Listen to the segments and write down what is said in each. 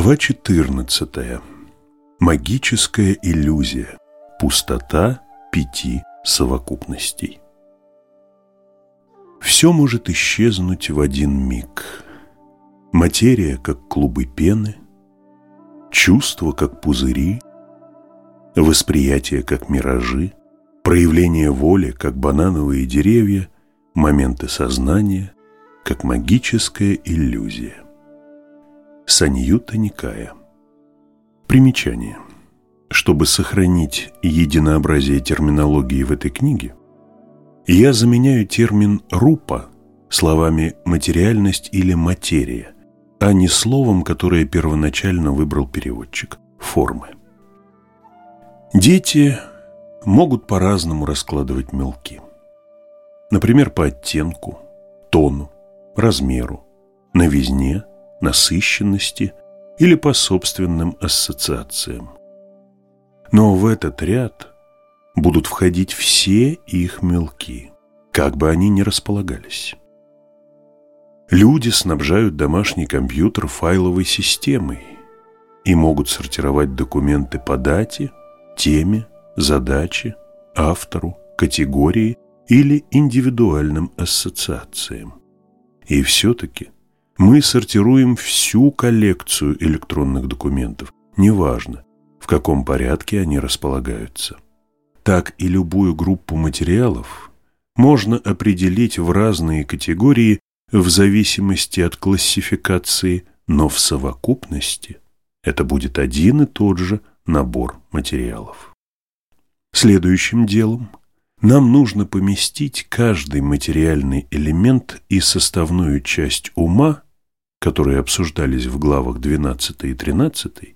Глава 14. Магическая иллюзия. Пустота пяти совокупностей. Все может исчезнуть в один миг. Материя, как клубы пены, чувства, как пузыри, восприятие, как миражи, проявление воли, как банановые деревья, моменты сознания, как магическая иллюзия. Саньюта Никая. Примечание. Чтобы сохранить единообразие терминологии в этой книге, я заменяю термин «рупа» словами «материальность» или «материя», а не словом, которое первоначально выбрал переводчик – «формы». Дети могут по-разному раскладывать мелки. Например, по оттенку, тону, размеру, новизне – насыщенности или по собственным ассоциациям. Но в этот ряд будут входить все их мелки, как бы они ни располагались. Люди снабжают домашний компьютер файловой системой и могут сортировать документы по дате, теме, задаче, автору, категории или индивидуальным ассоциациям. И все-таки – мы сортируем всю коллекцию электронных документов, неважно, в каком порядке они располагаются. Так и любую группу материалов можно определить в разные категории в зависимости от классификации, но в совокупности это будет один и тот же набор материалов. Следующим делом нам нужно поместить каждый материальный элемент и составную часть ума которые обсуждались в главах 12 и 13,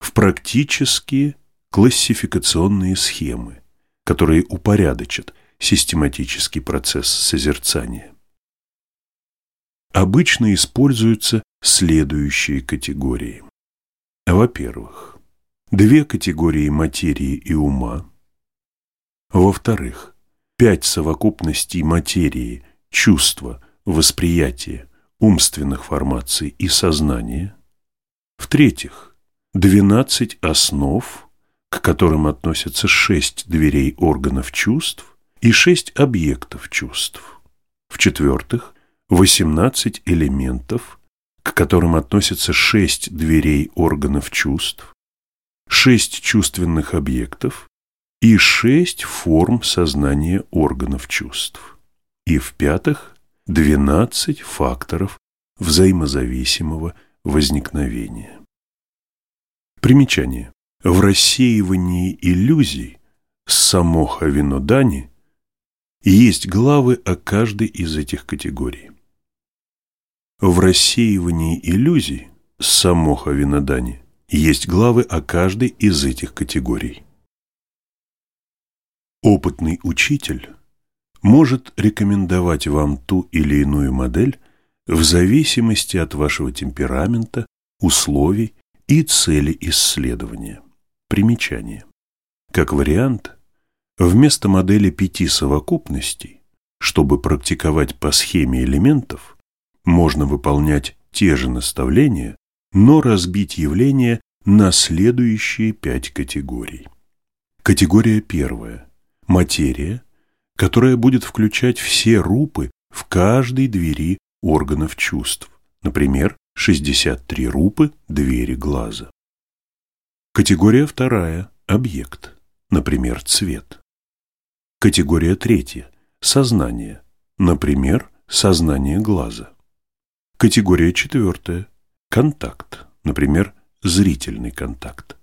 в практические классификационные схемы, которые упорядочат систематический процесс созерцания. Обычно используются следующие категории. Во-первых, две категории материи и ума. Во-вторых, пять совокупностей материи, чувства, восприятия, умственных формаций и сознания. В-третьих, 12 основ, к которым относятся 6 дверей органов чувств и 6 объектов чувств. В-четвертых, 18 элементов, к которым относятся 6 дверей органов чувств, 6 чувственных объектов и 6 форм сознания органов чувств. И в-пятых, 12 факторов взаимозависимого возникновения. Примечание. В рассеивании иллюзий Самоха Винодани есть главы о каждой из этих категорий. В рассеивании иллюзий Самоха Винодани есть главы о каждой из этих категорий. Опытный учитель может рекомендовать вам ту или иную модель в зависимости от вашего темперамента, условий и цели исследования. Примечание. Как вариант, вместо модели пяти совокупностей, чтобы практиковать по схеме элементов, можно выполнять те же наставления, но разбить явление на следующие пять категорий. Категория первая – материя – которая будет включать все рупы в каждой двери органов чувств, например, 63 рупы двери глаза. Категория вторая – объект, например, цвет. Категория третья – сознание, например, сознание глаза. Категория четвертая – контакт, например, зрительный контакт.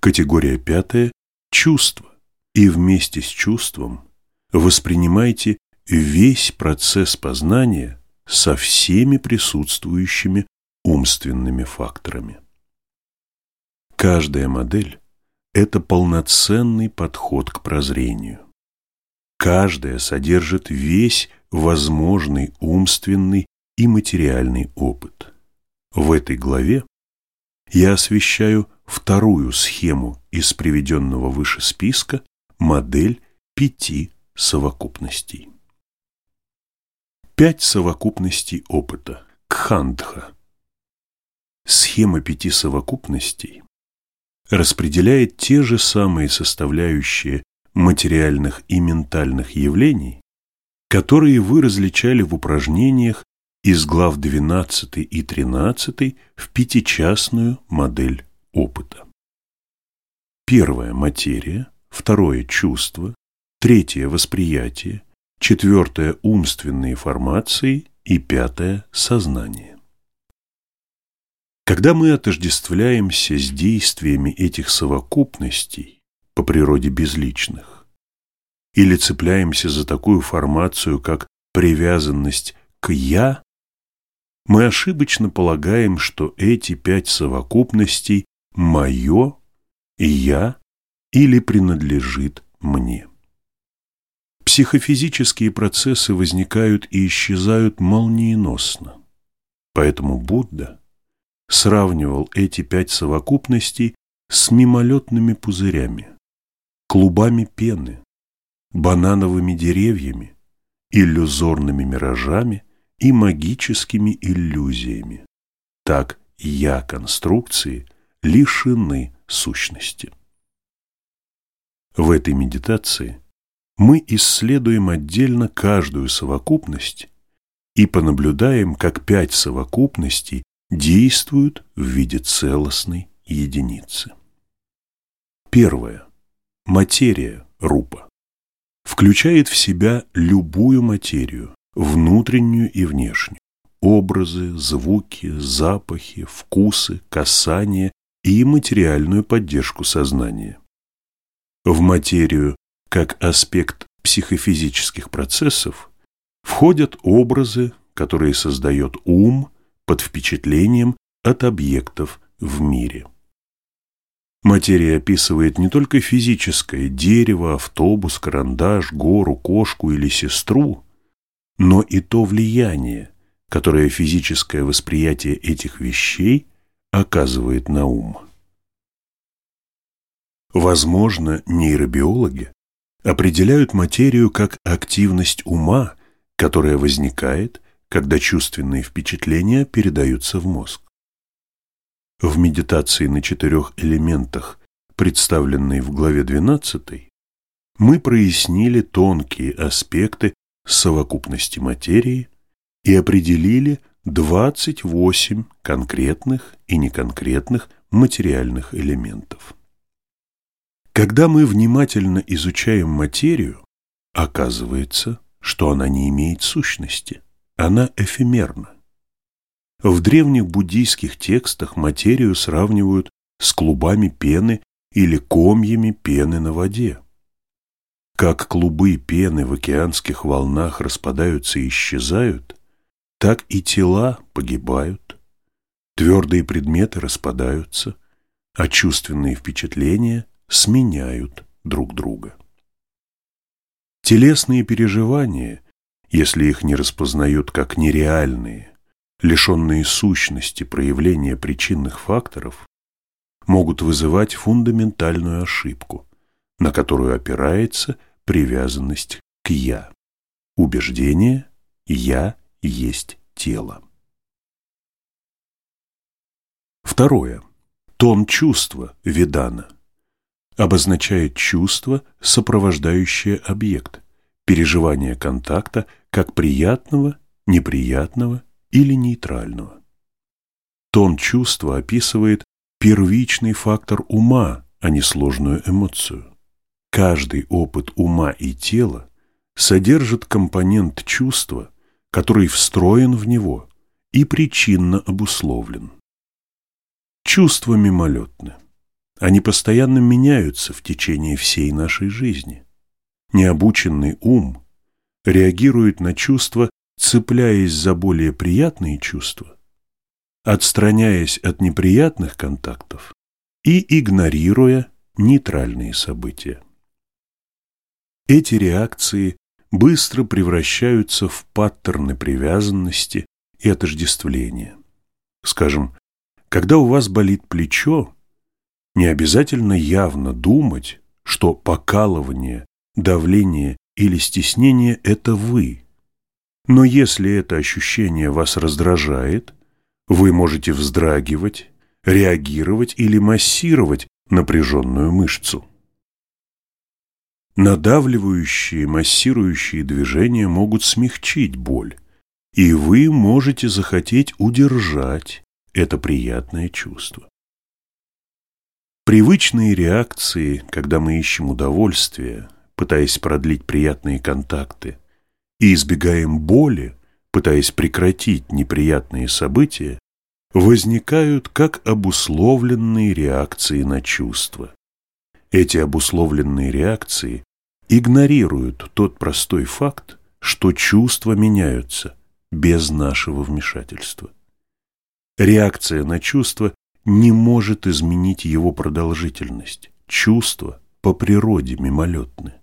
Категория пятая – чувство, и вместе с чувством воспринимайте весь процесс познания со всеми присутствующими умственными факторами. Каждая модель – это полноценный подход к прозрению. Каждая содержит весь возможный умственный и материальный опыт. В этой главе я освещаю вторую схему из приведенного выше списка модель пяти совокупностей. Пять совокупностей опыта. Кхандха. схема пяти совокупностей распределяет те же самые составляющие материальных и ментальных явлений, которые вы различали в упражнениях из глав 12 и 13 в пятичастную модель опыта. Первое – материя, второе – чувство, третье – восприятие, четвертое – умственные формации и пятое – сознание. Когда мы отождествляемся с действиями этих совокупностей по природе безличных или цепляемся за такую формацию, как привязанность к «я», мы ошибочно полагаем, что эти пять совокупностей «моё» и «я» или принадлежит мне. Психофизические процессы возникают и исчезают молниеносно. Поэтому Будда сравнивал эти пять совокупностей с мимолетными пузырями, клубами пены, банановыми деревьями, иллюзорными миражами и магическими иллюзиями. Так «я-конструкции» лишены сущности. В этой медитации мы исследуем отдельно каждую совокупность и понаблюдаем, как пять совокупностей действуют в виде целостной единицы. Первое. Материя рупа включает в себя любую материю, внутреннюю и внешнюю, образы, звуки, запахи, вкусы, касания и материальную поддержку сознания. В материю как аспект психофизических процессов входят образы, которые создает ум под впечатлением от объектов в мире. Материя описывает не только физическое – дерево, автобус, карандаш, гору, кошку или сестру, но и то влияние, которое физическое восприятие этих вещей оказывает на ум. Возможно, нейробиологи определяют материю как активность ума, которая возникает, когда чувственные впечатления передаются в мозг. В медитации на четырех элементах, представленной в главе 12, мы прояснили тонкие аспекты совокупности материи и определили 28 конкретных и неконкретных материальных элементов. Когда мы внимательно изучаем материю, оказывается, что она не имеет сущности, она эфемерна. В древних буддийских текстах материю сравнивают с клубами пены или комьями пены на воде. Как клубы пены в океанских волнах распадаются и исчезают, так и тела погибают, твердые предметы распадаются, а чувственные впечатления сменяют друг друга. Телесные переживания, если их не распознают как нереальные, лишенные сущности проявления причинных факторов, могут вызывать фундаментальную ошибку, на которую опирается привязанность к «я». Убеждение «я есть тело». Второе. Тон чувства Видана обозначает чувство, сопровождающее объект, переживание контакта как приятного, неприятного или нейтрального. Тон чувства описывает первичный фактор ума, а не сложную эмоцию. Каждый опыт ума и тела содержит компонент чувства, который встроен в него и причинно обусловлен. Чувства мимолетны. Они постоянно меняются в течение всей нашей жизни. Необученный ум реагирует на чувства, цепляясь за более приятные чувства, отстраняясь от неприятных контактов и игнорируя нейтральные события. Эти реакции быстро превращаются в паттерны привязанности и отождествления. Скажем, когда у вас болит плечо, не обязательно явно думать, что покалывание, давление или стеснение – это вы. Но если это ощущение вас раздражает, Вы можете вздрагивать, реагировать или массировать напряженную мышцу. Надавливающие, массирующие движения могут смягчить боль, и вы можете захотеть удержать это приятное чувство. Привычные реакции, когда мы ищем удовольствие, пытаясь продлить приятные контакты, и избегаем боли, пытаясь прекратить неприятные события, возникают как обусловленные реакции на чувства. Эти обусловленные реакции игнорируют тот простой факт, что чувства меняются без нашего вмешательства. Реакция на чувство не может изменить его продолжительность. Чувства по природе мимолетны.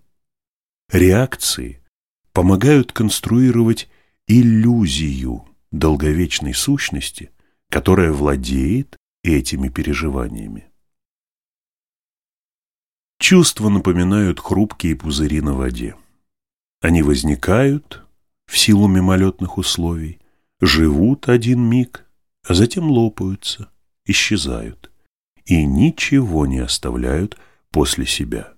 Реакции помогают конструировать иллюзию долговечной сущности, которая владеет этими переживаниями. Чувства напоминают хрупкие пузыри на воде. Они возникают в силу мимолетных условий, живут один миг, а затем лопаются, исчезают и ничего не оставляют после себя.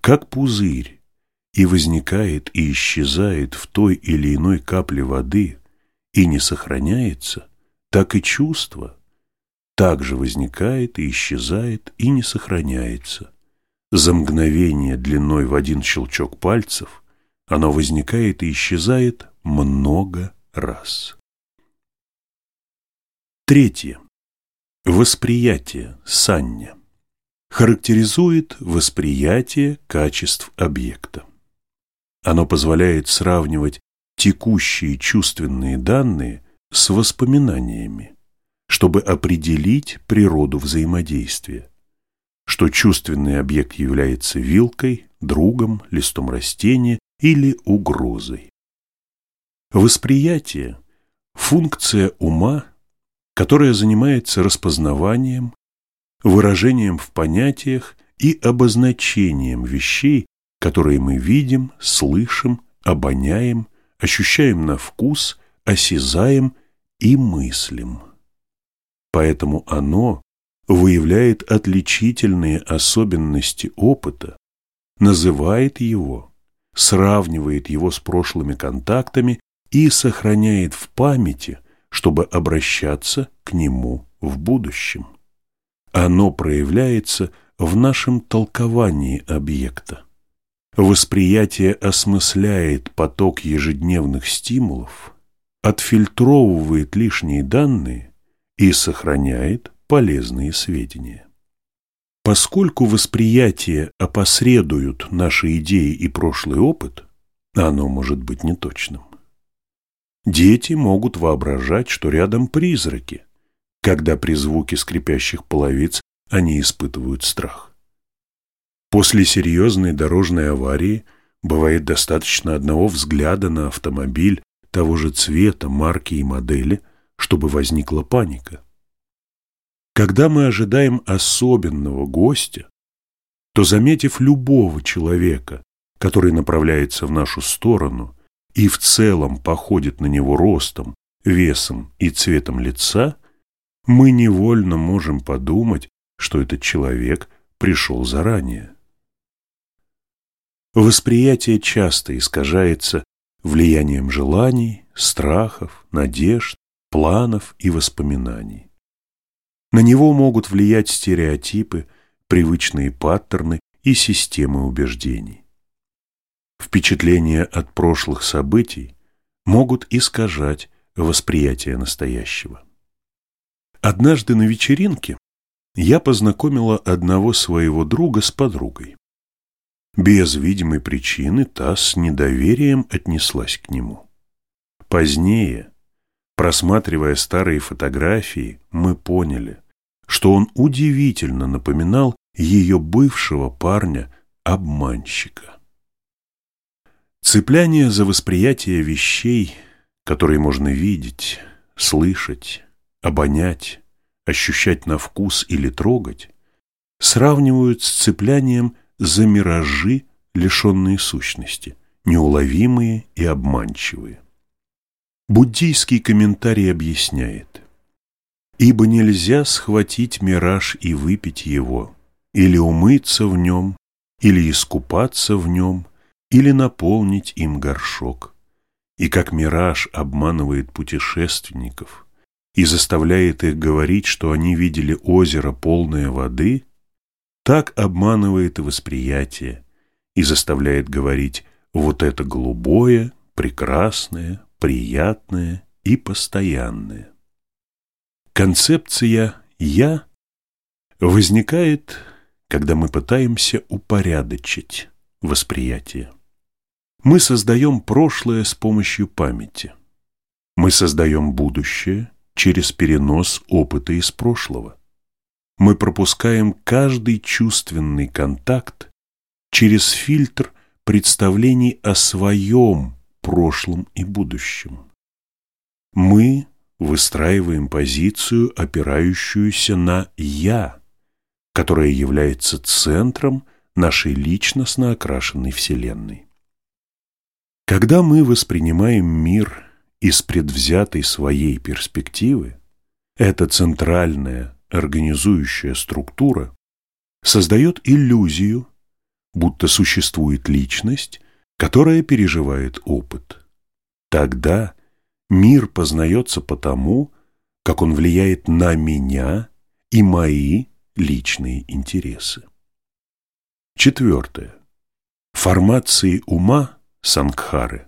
Как пузырь, и возникает и исчезает в той или иной капле воды и не сохраняется, так и чувство также возникает и исчезает и не сохраняется. За мгновение длиной в один щелчок пальцев оно возникает и исчезает много раз. Третье. Восприятие санья характеризует восприятие качеств объекта. Оно позволяет сравнивать текущие чувственные данные с воспоминаниями, чтобы определить природу взаимодействия, что чувственный объект является вилкой, другом, листом растения или угрозой. Восприятие – функция ума, которая занимается распознаванием, выражением в понятиях и обозначением вещей которые мы видим, слышим, обоняем, ощущаем на вкус, осязаем и мыслим. Поэтому оно выявляет отличительные особенности опыта, называет его, сравнивает его с прошлыми контактами и сохраняет в памяти, чтобы обращаться к нему в будущем. Оно проявляется в нашем толковании объекта. Восприятие осмысляет поток ежедневных стимулов, отфильтровывает лишние данные и сохраняет полезные сведения. Поскольку восприятие опосредуют наши идеи и прошлый опыт, оно может быть неточным. Дети могут воображать, что рядом призраки, когда при звуке скрипящих половиц они испытывают страх. После серьезной дорожной аварии бывает достаточно одного взгляда на автомобиль того же цвета, марки и модели, чтобы возникла паника. Когда мы ожидаем особенного гостя, то, заметив любого человека, который направляется в нашу сторону и в целом походит на него ростом, весом и цветом лица, мы невольно можем подумать, что этот человек пришел заранее. Восприятие часто искажается влиянием желаний, страхов, надежд, планов и воспоминаний. На него могут влиять стереотипы, привычные паттерны и системы убеждений. Впечатления от прошлых событий могут искажать восприятие настоящего. Однажды на вечеринке я познакомила одного своего друга с подругой. Без видимой причины та с недоверием отнеслась к нему. Позднее, просматривая старые фотографии, мы поняли, что он удивительно напоминал ее бывшего парня-обманщика. Цепляние за восприятие вещей, которые можно видеть, слышать, обонять, ощущать на вкус или трогать, сравнивают с цеплянием за миражи, лишенные сущности, неуловимые и обманчивые. Буддийский комментарий объясняет, Ибо нельзя схватить мираж и выпить его, или умыться в нем, или искупаться в нем, или наполнить им горшок. И как мираж обманывает путешественников и заставляет их говорить, что они видели озеро полное воды, так обманывает и восприятие и заставляет говорить вот это голубое, прекрасное, приятное и постоянное. Концепция «я» возникает, когда мы пытаемся упорядочить восприятие. Мы создаем прошлое с помощью памяти. Мы создаем будущее через перенос опыта из прошлого. Мы пропускаем каждый чувственный контакт через фильтр представлений о своем прошлом и будущем. Мы выстраиваем позицию, опирающуюся на «я», которая является центром нашей личностно окрашенной Вселенной. Когда мы воспринимаем мир из предвзятой своей перспективы, эта центральная организующая структура создает иллюзию, будто существует личность, которая переживает опыт. Тогда мир познается потому, как он влияет на меня и мои личные интересы. Четвертое. Формации ума сангхары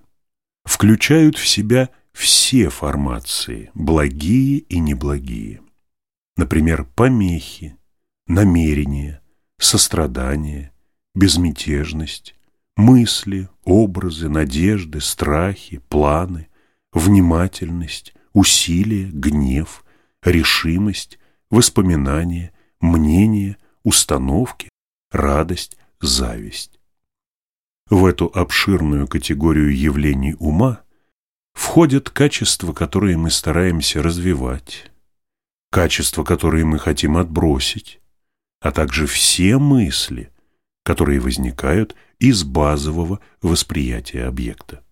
включают в себя все формации, благие и неблагие. Например, помехи, намерения, сострадание, безмятежность, мысли, образы, надежды, страхи, планы, внимательность, усилие, гнев, решимость, воспоминания, мнение, установки, радость, зависть. В эту обширную категорию явлений ума входят качества, которые мы стараемся развивать, качества, которые мы хотим отбросить, а также все мысли, которые возникают из базового восприятия объекта.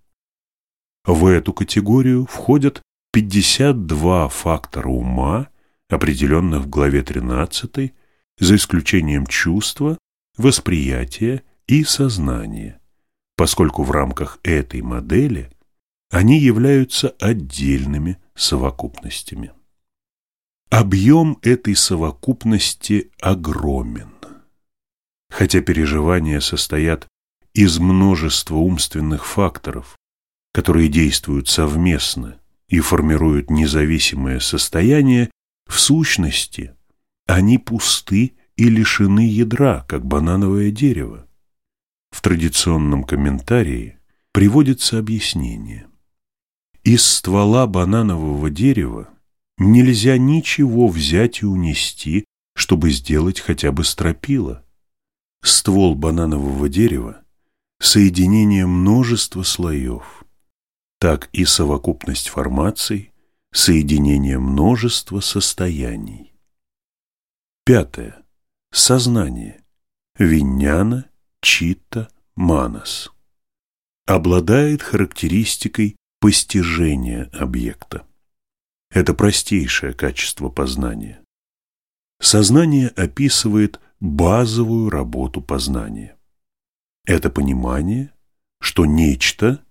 В эту категорию входят 52 фактора ума, определенных в главе 13, за исключением чувства, восприятия и сознания, поскольку в рамках этой модели они являются отдельными совокупностями. Объем этой совокупности огромен. Хотя переживания состоят из множества умственных факторов, которые действуют совместно и формируют независимое состояние, в сущности, они пусты и лишены ядра, как банановое дерево. В традиционном комментарии приводится объяснение. Из ствола бананового дерева нельзя ничего взять и унести, чтобы сделать хотя бы стропила. Ствол бананового дерева – соединение множества слоев, так и совокупность формаций – соединение множества состояний. Пятое. Сознание. Виньяна, читта, манас. Обладает характеристикой постижения объекта. Это простейшее качество познания. Сознание описывает базовую работу познания. Это понимание, что нечто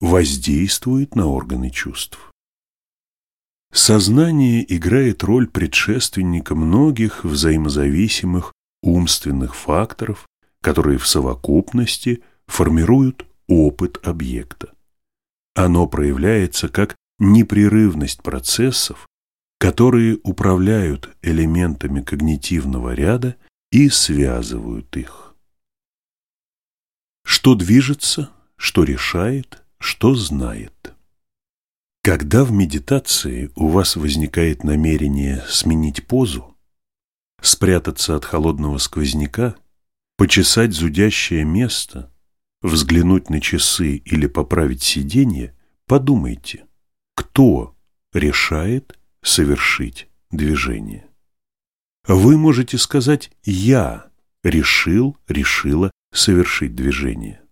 воздействует на органы чувств. Сознание играет роль предшественника многих взаимозависимых умственных факторов, которые в совокупности формируют опыт объекта. Оно проявляется как непрерывность процессов, которые управляют элементами когнитивного ряда и связывают их. Что движется, что решает, что знает. Когда в медитации у вас возникает намерение сменить позу, спрятаться от холодного сквозняка, почесать зудящее место, взглянуть на часы или поправить сиденье, подумайте, кто решает совершить движение. Вы можете сказать «я решил, решила совершить движение».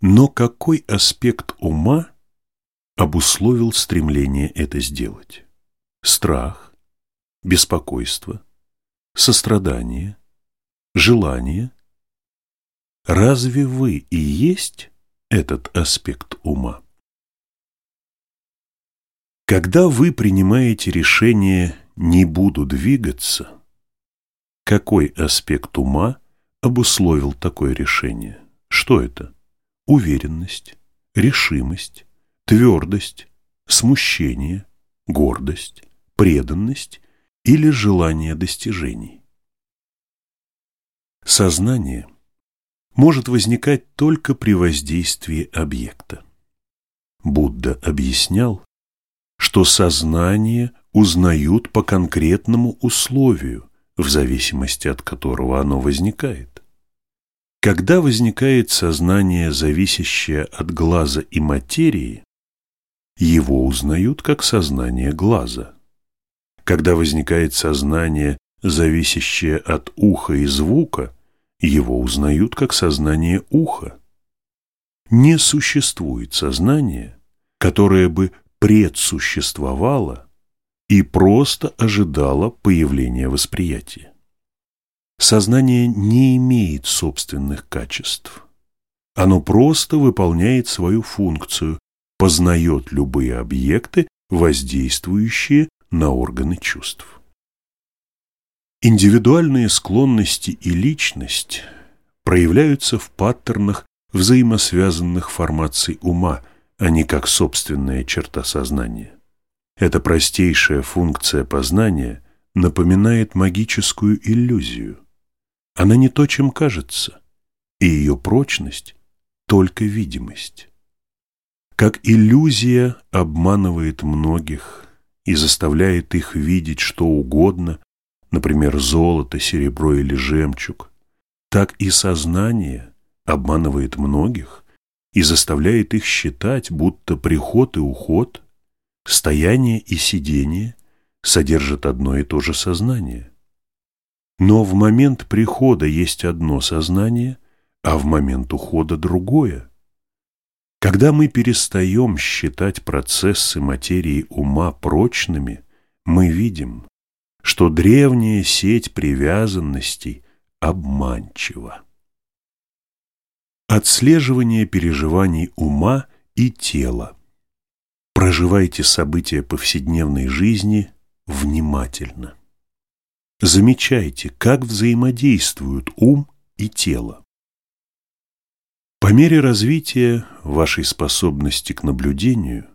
Но какой аспект ума обусловил стремление это сделать? страх, беспокойство, сострадание, желание. Разве вы и есть этот аспект ума? Когда вы принимаете решение «не буду двигаться», какой аспект ума обусловил такое решение? Что это? Уверенность, решимость, твердость, смущение, гордость, преданность или желание достижений. Сознание может возникать только при воздействии объекта. Будда объяснял, что сознание узнают по конкретному условию, в зависимости от которого оно возникает. Когда возникает сознание, зависящее от глаза и материи, его узнают как сознание глаза. Когда возникает сознание, зависящее от уха и звука, его узнают как сознание уха. Не существует сознания, которое бы предсуществовало и просто ожидало появления восприятия. Сознание не имеет собственных качеств. Оно просто выполняет свою функцию, познает любые объекты, воздействующие на органы чувств. Индивидуальные склонности и личность проявляются в паттернах взаимосвязанных формаций ума, а не как собственная черта сознания. Эта простейшая функция познания напоминает магическую иллюзию – она не то, чем кажется, и ее прочность – только видимость. Как иллюзия обманывает многих и заставляет их видеть что угодно, например, золото, серебро или жемчуг, так и сознание обманывает многих и заставляет их считать, будто приход и уход, стояние и сидение содержат одно и то же сознание. Но в момент прихода есть одно сознание, а в момент ухода другое. Когда мы перестаем считать процессы материи ума прочными, мы видим, что древняя сеть привязанностей обманчива. Отслеживание переживаний ума и тела. Проживайте события повседневной жизни внимательно. Замечайте, как взаимодействуют ум и тело. По мере развития вашей способности к наблюдению,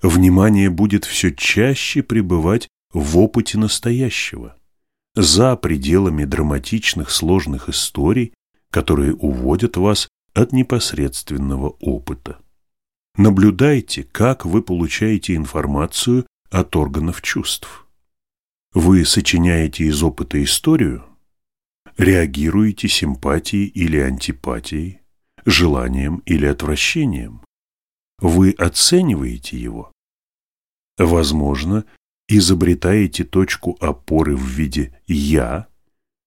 внимание будет все чаще пребывать в опыте настоящего, за пределами драматичных сложных историй, которые уводят вас от непосредственного опыта. Наблюдайте, как вы получаете информацию от органов чувств. Вы сочиняете из опыта историю, реагируете симпатией или антипатией, желанием или отвращением. Вы оцениваете его. Возможно, изобретаете точку опоры в виде «я»,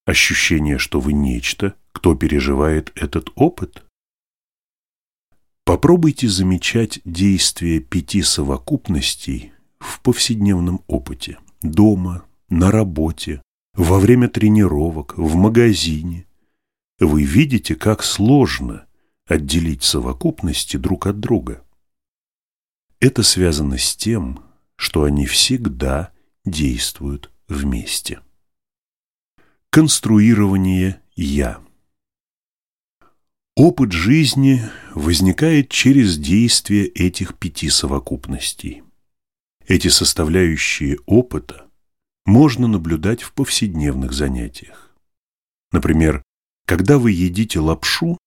ощущение, что вы нечто, кто переживает этот опыт. Попробуйте замечать действия пяти совокупностей в повседневном опыте, дома, на работе, во время тренировок, в магазине. Вы видите, как сложно отделить совокупности друг от друга. Это связано с тем, что они всегда действуют вместе. Конструирование «я». Опыт жизни возникает через действие этих пяти совокупностей. Эти составляющие опыта можно наблюдать в повседневных занятиях. Например, когда вы едите лапшу,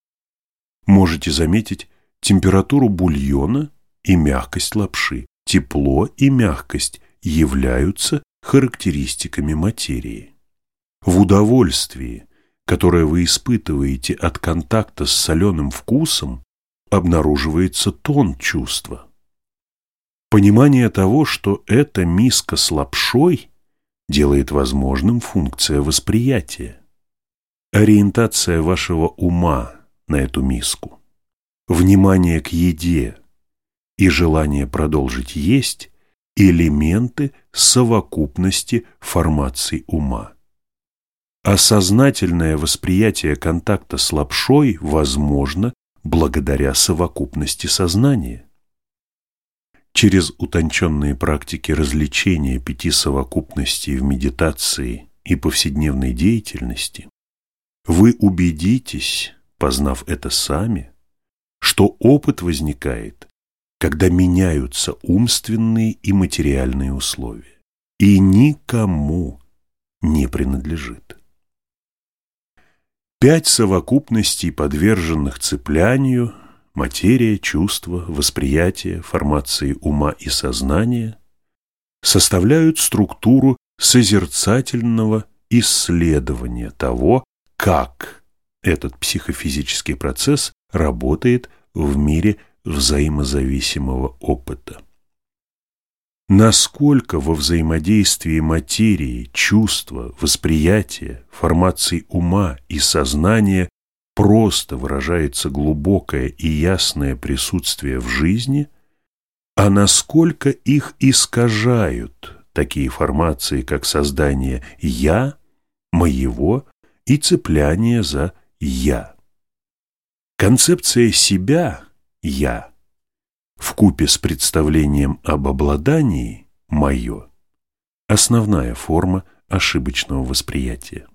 можете заметить температуру бульона и мягкость лапши. Тепло и мягкость являются характеристиками материи. В удовольствии, которое вы испытываете от контакта с соленым вкусом, обнаруживается тон чувства. Понимание того, что эта миска с лапшой делает возможным функция восприятия. Ориентация вашего ума на эту миску, внимание к еде и желание продолжить есть элементы совокупности формаций ума. Осознательное восприятие контакта с лапшой возможно благодаря совокупности сознания. Через утонченные практики развлечения пяти совокупностей в медитации и повседневной деятельности вы убедитесь, познав это сами, что опыт возникает, когда меняются умственные и материальные условия, и никому не принадлежит. Пять совокупностей, подверженных цеплянию, материя, чувства, восприятие, формации ума и сознания, составляют структуру созерцательного исследования того, как этот психофизический процесс работает в мире взаимозависимого опыта. Насколько во взаимодействии материи, чувства, восприятия, формации ума и сознания просто выражается глубокое и ясное присутствие в жизни, а насколько их искажают такие формации, как создание «я», «моего» и цепляние за «я». Концепция себя «я» в купе с представлением об обладании «моё» – основная форма ошибочного восприятия.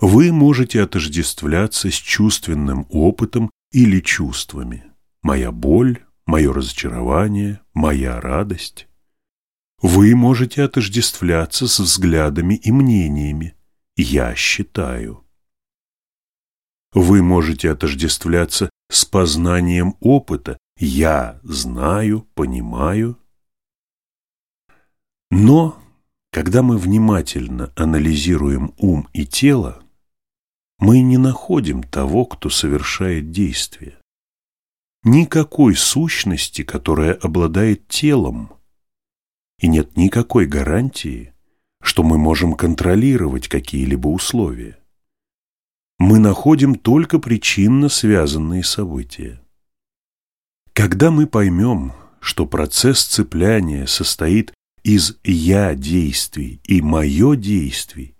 Вы можете отождествляться с чувственным опытом или чувствами. Моя боль, мое разочарование, моя радость. Вы можете отождествляться с взглядами и мнениями. Я считаю. Вы можете отождествляться с познанием опыта. Я знаю, понимаю. Но, когда мы внимательно анализируем ум и тело, мы не находим того, кто совершает действие. Никакой сущности, которая обладает телом. И нет никакой гарантии, что мы можем контролировать какие-либо условия. Мы находим только причинно связанные события. Когда мы поймем, что процесс цепляния состоит из «я» действий и «моё» действий,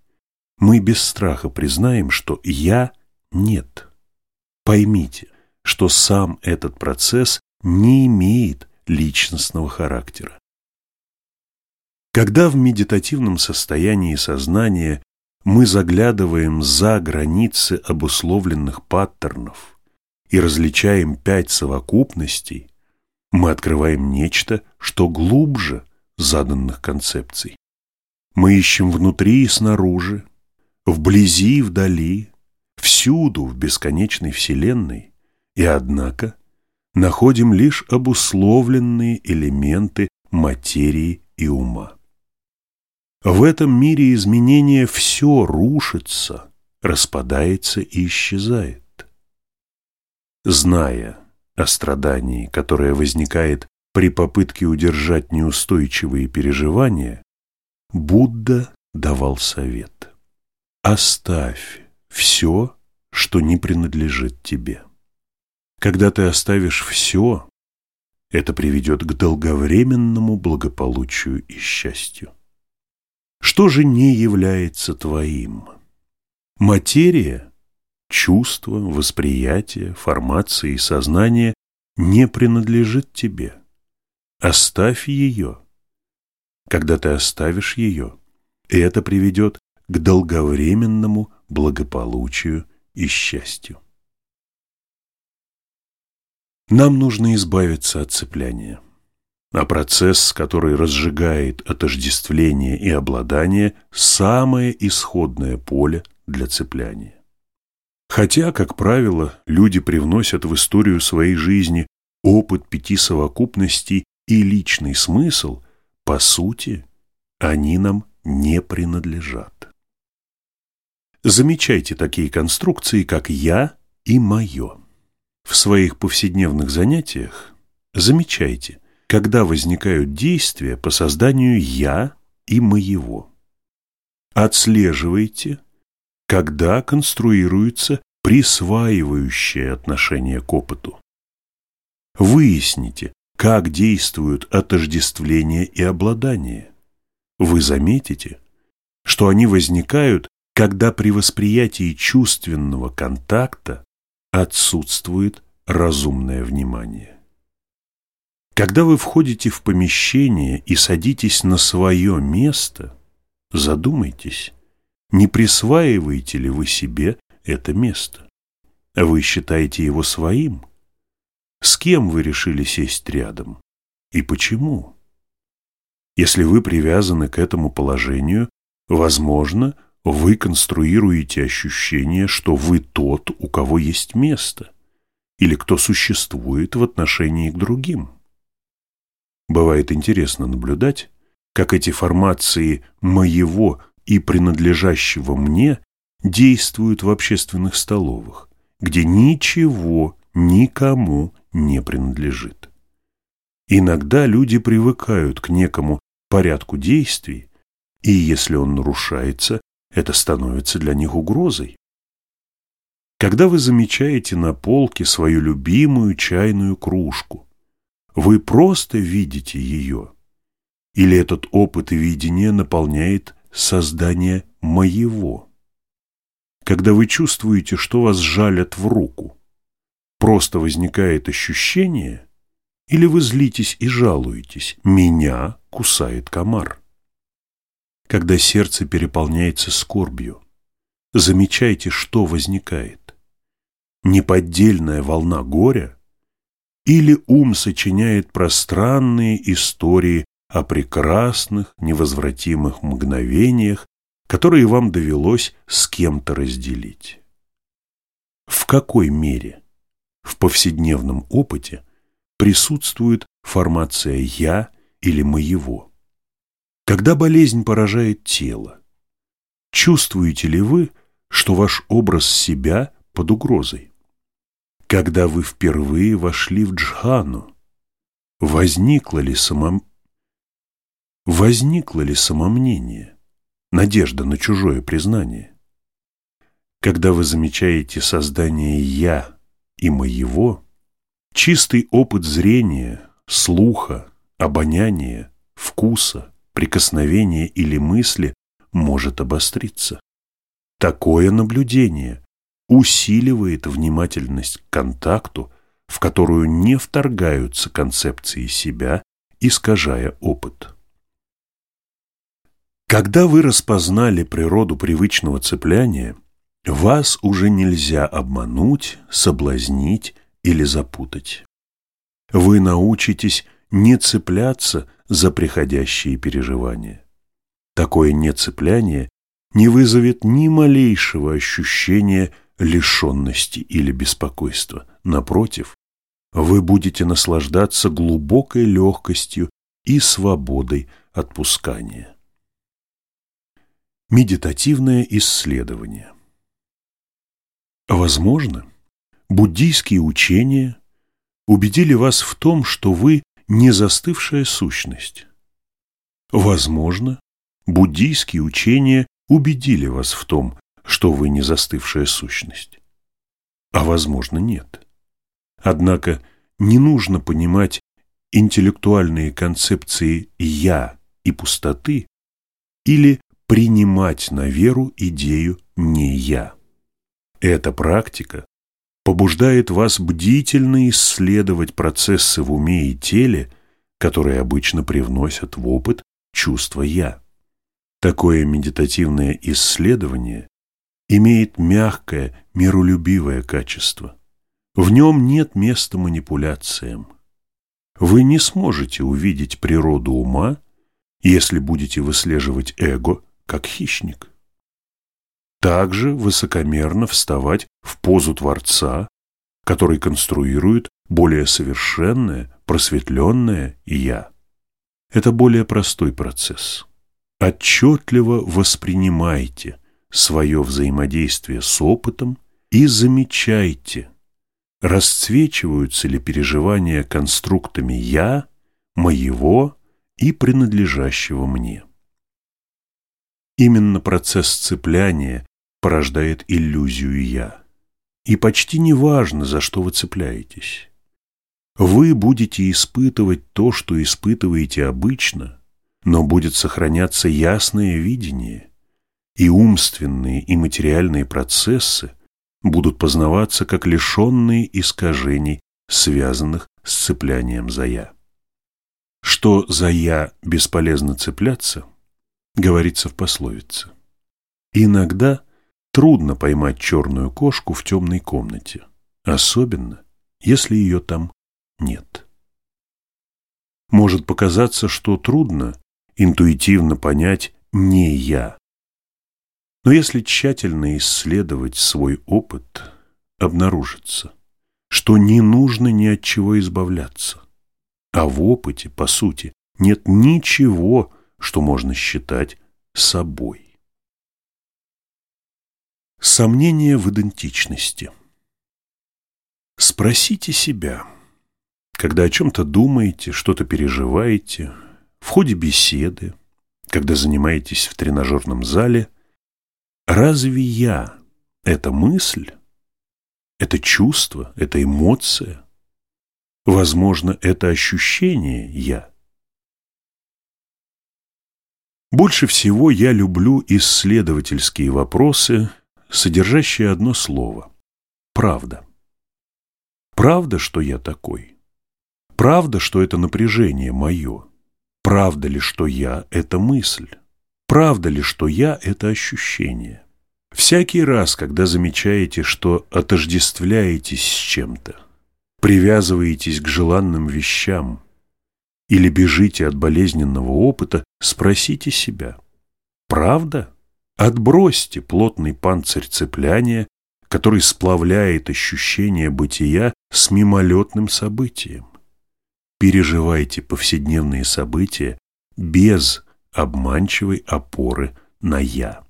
мы без страха признаем, что «я» нет. Поймите, что сам этот процесс не имеет личностного характера. Когда в медитативном состоянии сознания мы заглядываем за границы обусловленных паттернов и различаем пять совокупностей, мы открываем нечто, что глубже заданных концепций. Мы ищем внутри и снаружи, вблизи и вдали, всюду в бесконечной Вселенной, и однако находим лишь обусловленные элементы материи и ума. В этом мире изменения все рушится, распадается и исчезает. Зная о страдании, которое возникает при попытке удержать неустойчивые переживания, Будда давал совет. Оставь все, что не принадлежит тебе. Когда ты оставишь все, это приведет к долговременному благополучию и счастью. Что же не является твоим? Материя, чувство, восприятие, формация и сознание не принадлежит тебе. Оставь ее. Когда ты оставишь ее, это приведет к долговременному благополучию и счастью. Нам нужно избавиться от цепляния. А процесс, который разжигает отождествление и обладание, самое исходное поле для цепляния. Хотя, как правило, люди привносят в историю своей жизни опыт пяти совокупностей и личный смысл, по сути, они нам не принадлежат. Замечайте такие конструкции, как «я» и «моё». В своих повседневных занятиях замечайте, когда возникают действия по созданию «я» и «моего». Отслеживайте, когда конструируется присваивающее отношение к опыту. Выясните, как действуют отождествление и обладание. Вы заметите, что они возникают, когда при восприятии чувственного контакта отсутствует разумное внимание. Когда вы входите в помещение и садитесь на свое место, задумайтесь, не присваиваете ли вы себе это место. Вы считаете его своим? С кем вы решили сесть рядом? И почему? Если вы привязаны к этому положению, возможно, вы конструируете ощущение, что вы тот, у кого есть место, или кто существует в отношении к другим. Бывает интересно наблюдать, как эти формации «моего» и «принадлежащего мне» действуют в общественных столовых, где ничего никому не принадлежит. Иногда люди привыкают к некому порядку действий, и если он нарушается, это становится для них угрозой. Когда вы замечаете на полке свою любимую чайную кружку, вы просто видите ее, или этот опыт видения наполняет создание моего. Когда вы чувствуете, что вас жалят в руку, просто возникает ощущение, или вы злитесь и жалуетесь, меня кусает комар. Когда сердце переполняется скорбью, замечайте, что возникает. Неподдельная волна горя или ум сочиняет пространные истории о прекрасных, невозвратимых мгновениях, которые вам довелось с кем-то разделить. В какой мере в повседневном опыте присутствует формация «я» или «моего». Когда болезнь поражает тело, чувствуете ли вы, что ваш образ себя под угрозой? Когда вы впервые вошли в джхану, возникло ли, само... возникло ли самомнение, надежда на чужое признание? Когда вы замечаете создание «я» и моего, чистый опыт зрения, слуха, обоняния, вкуса, прикосновения или мысли может обостриться. Такое наблюдение усиливает внимательность к контакту, в которую не вторгаются концепции себя, искажая опыт. Когда вы распознали природу привычного цепляния, вас уже нельзя обмануть, соблазнить или запутать. Вы научитесь не цепляться за приходящие переживания. Такое нецепляние не вызовет ни малейшего ощущения лишенности или беспокойства. Напротив, вы будете наслаждаться глубокой легкостью и свободой отпускания. Медитативное исследование Возможно, буддийские учения убедили вас в том, что вы не застывшая сущность. Возможно, буддийские учения убедили вас в том, что вы не застывшая сущность. А возможно, нет. Однако не нужно понимать интеллектуальные концепции «я» и пустоты или принимать на веру идею «не я». Эта практика побуждает вас бдительно исследовать процессы в уме и теле, которые обычно привносят в опыт чувство «я». Такое медитативное исследование имеет мягкое, миролюбивое качество. В нем нет места манипуляциям. Вы не сможете увидеть природу ума, если будете выслеживать эго как хищник также высокомерно вставать в позу Творца, который конструирует более совершенное, просветленное «Я». Это более простой процесс. Отчетливо воспринимайте свое взаимодействие с опытом и замечайте, расцвечиваются ли переживания конструктами «я», «моего» и принадлежащего мне. Именно процесс цепляния порождает иллюзию «я». И почти не важно, за что вы цепляетесь. вы будете испытывать то, что испытываете обычно, но будет сохраняться ясное видение, и умственные и материальные процессы будут познаваться как лишенные искажений, связанных с цеплянием за «я». Что за «я» бесполезно цепляться, говорится в пословице. Иногда трудно поймать черную кошку в темной комнате, особенно, если ее там нет. Может показаться, что трудно интуитивно понять «не я». Но если тщательно исследовать свой опыт, обнаружится, что не нужно ни от чего избавляться. А в опыте, по сути, нет ничего, что можно считать собой. Сомнение в идентичности. Спросите себя, когда о чем-то думаете, что-то переживаете, в ходе беседы, когда занимаетесь в тренажерном зале, разве я – это мысль, это чувство, это эмоция? Возможно, это ощущение «я». Больше всего я люблю исследовательские вопросы, содержащие одно слово – правда. Правда, что я такой? Правда, что это напряжение мое? Правда ли, что я – это мысль? Правда ли, что я – это ощущение? Всякий раз, когда замечаете, что отождествляетесь с чем-то, привязываетесь к желанным вещам или бежите от болезненного опыта, спросите себя, правда? Отбросьте плотный панцирь цепляния, который сплавляет ощущение бытия с мимолетным событием. Переживайте повседневные события без обманчивой опоры на «я».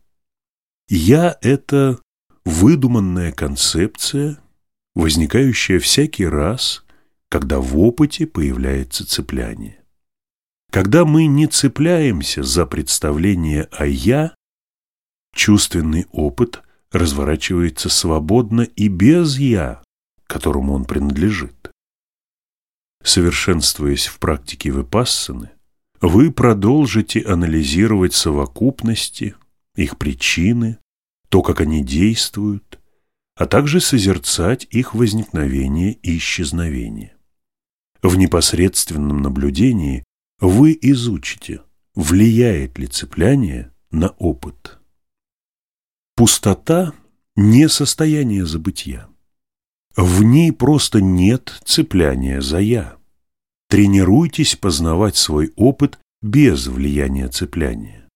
«Я» — это выдуманная концепция, возникающая всякий раз, когда в опыте появляется цепляние. Когда мы не цепляемся за представление о «я», чувственный опыт разворачивается свободно и без «я», которому он принадлежит. Совершенствуясь в практике випассаны, вы продолжите анализировать совокупности – их причины, то, как они действуют, а также созерцать их возникновение и исчезновение. В непосредственном наблюдении вы изучите, влияет ли цепляние на опыт. Пустота – не состояние забытия. В ней просто нет цепляния за «я». Тренируйтесь познавать свой опыт без влияния цепляния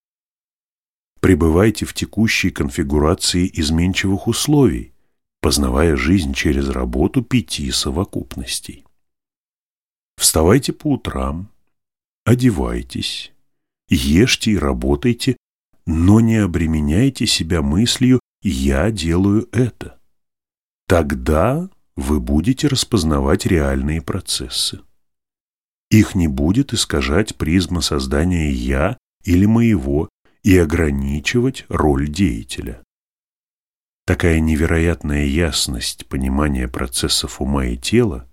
пребывайте в текущей конфигурации изменчивых условий, познавая жизнь через работу пяти совокупностей. Вставайте по утрам, одевайтесь, ешьте и работайте, но не обременяйте себя мыслью «я делаю это». Тогда вы будете распознавать реальные процессы. Их не будет искажать призма создания «я» или моего и ограничивать роль деятеля. Такая невероятная ясность понимания процессов ума и тела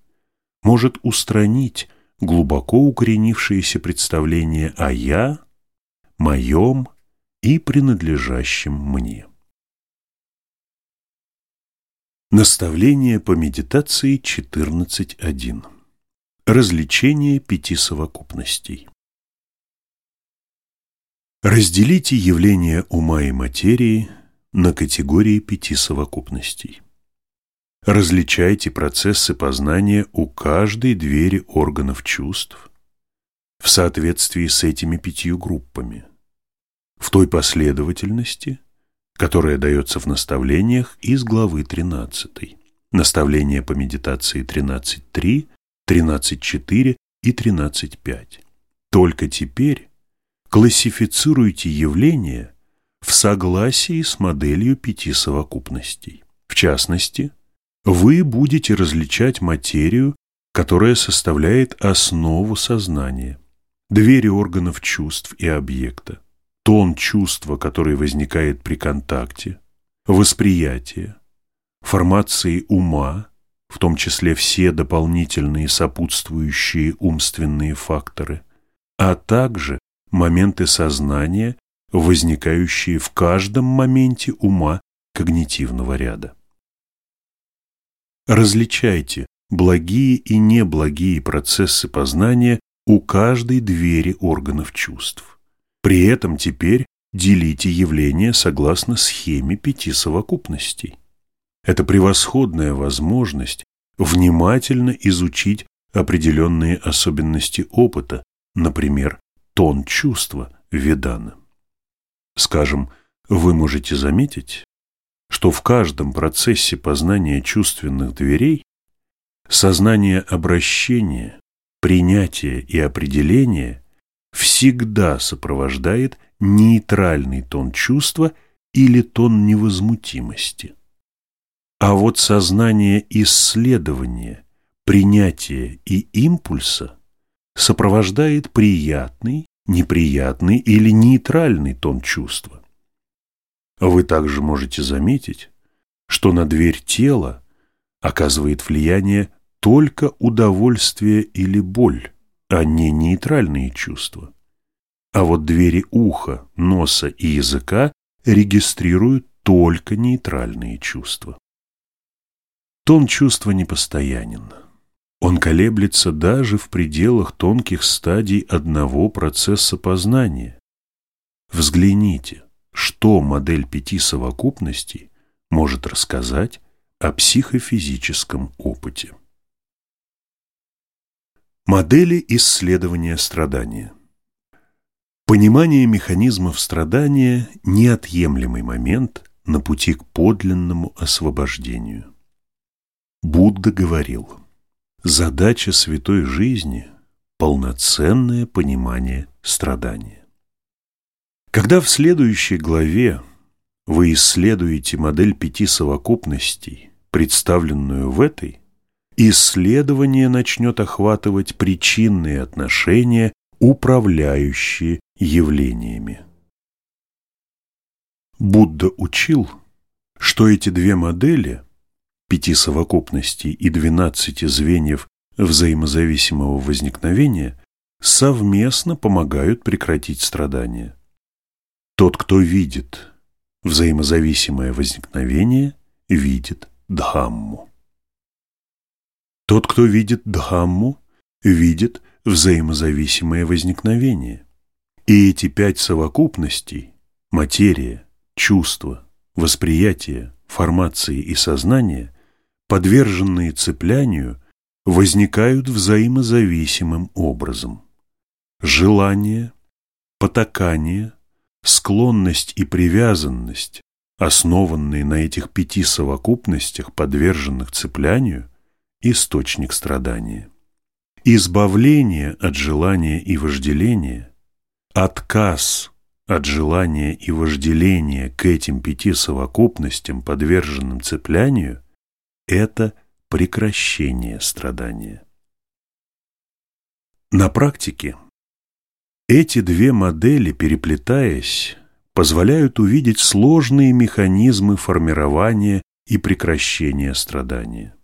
может устранить глубоко укоренившиеся представления о «я», «моем» и принадлежащем мне. Наставление по медитации 14.1. Развлечение пяти совокупностей. Разделите явления ума и материи на категории пяти совокупностей. Различайте процессы познания у каждой двери органов чувств в соответствии с этими пятью группами, в той последовательности, которая дается в наставлениях из главы 13. Наставления по медитации 13.3, 13.4 и 13.5. Только теперь классифицируйте явления в согласии с моделью пяти совокупностей. В частности, вы будете различать материю, которая составляет основу сознания, двери органов чувств и объекта, тон чувства, который возникает при контакте, восприятие, формации ума, в том числе все дополнительные сопутствующие умственные факторы, а также моменты сознания, возникающие в каждом моменте ума когнитивного ряда. Различайте благие и неблагие процессы познания у каждой двери органов чувств. При этом теперь делите явления согласно схеме пяти совокупностей. Это превосходная возможность внимательно изучить определенные особенности опыта, например, тон чувства Ведана. Скажем, вы можете заметить, что в каждом процессе познания чувственных дверей сознание обращения, принятия и определения всегда сопровождает нейтральный тон чувства или тон невозмутимости. А вот сознание исследования, принятия и импульса сопровождает приятный, неприятный или нейтральный тон чувства. Вы также можете заметить, что на дверь тела оказывает влияние только удовольствие или боль, а не нейтральные чувства. А вот двери уха, носа и языка регистрируют только нейтральные чувства. Тон чувства непостоянен. Он колеблется даже в пределах тонких стадий одного процесса познания. Взгляните, что модель пяти совокупностей может рассказать о психофизическом опыте. Модели исследования страдания Понимание механизмов страдания – неотъемлемый момент на пути к подлинному освобождению. Будда говорил, задача святой жизни – полноценное понимание страдания. Когда в следующей главе вы исследуете модель пяти совокупностей, представленную в этой, исследование начнет охватывать причинные отношения, управляющие явлениями. Будда учил, что эти две модели – пяти совокупностей и двенадцати звеньев взаимозависимого возникновения совместно помогают прекратить страдания. Тот, кто видит взаимозависимое возникновение, видит Дхамму. Тот, кто видит Дхамму, видит взаимозависимое возникновение. И эти пять совокупностей – материя, чувство, восприятие, формации и сознание – подверженные цеплянию, возникают взаимозависимым образом. Желание, потакание, склонность и привязанность, основанные на этих пяти совокупностях, подверженных цеплянию, источник страдания. Избавление от желания и вожделения, отказ от желания и вожделения к этим пяти совокупностям, подверженным цеплянию, это прекращение страдания. На практике эти две модели, переплетаясь, позволяют увидеть сложные механизмы формирования и прекращения страдания.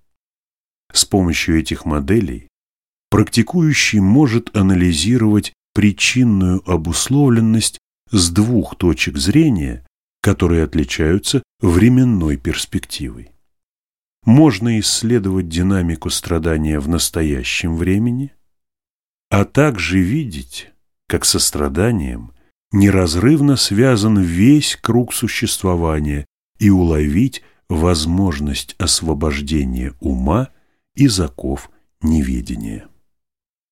С помощью этих моделей практикующий может анализировать причинную обусловленность с двух точек зрения, которые отличаются временной перспективой можно исследовать динамику страдания в настоящем времени, а также видеть, как со страданием неразрывно связан весь круг существования и уловить возможность освобождения ума из оков неведения.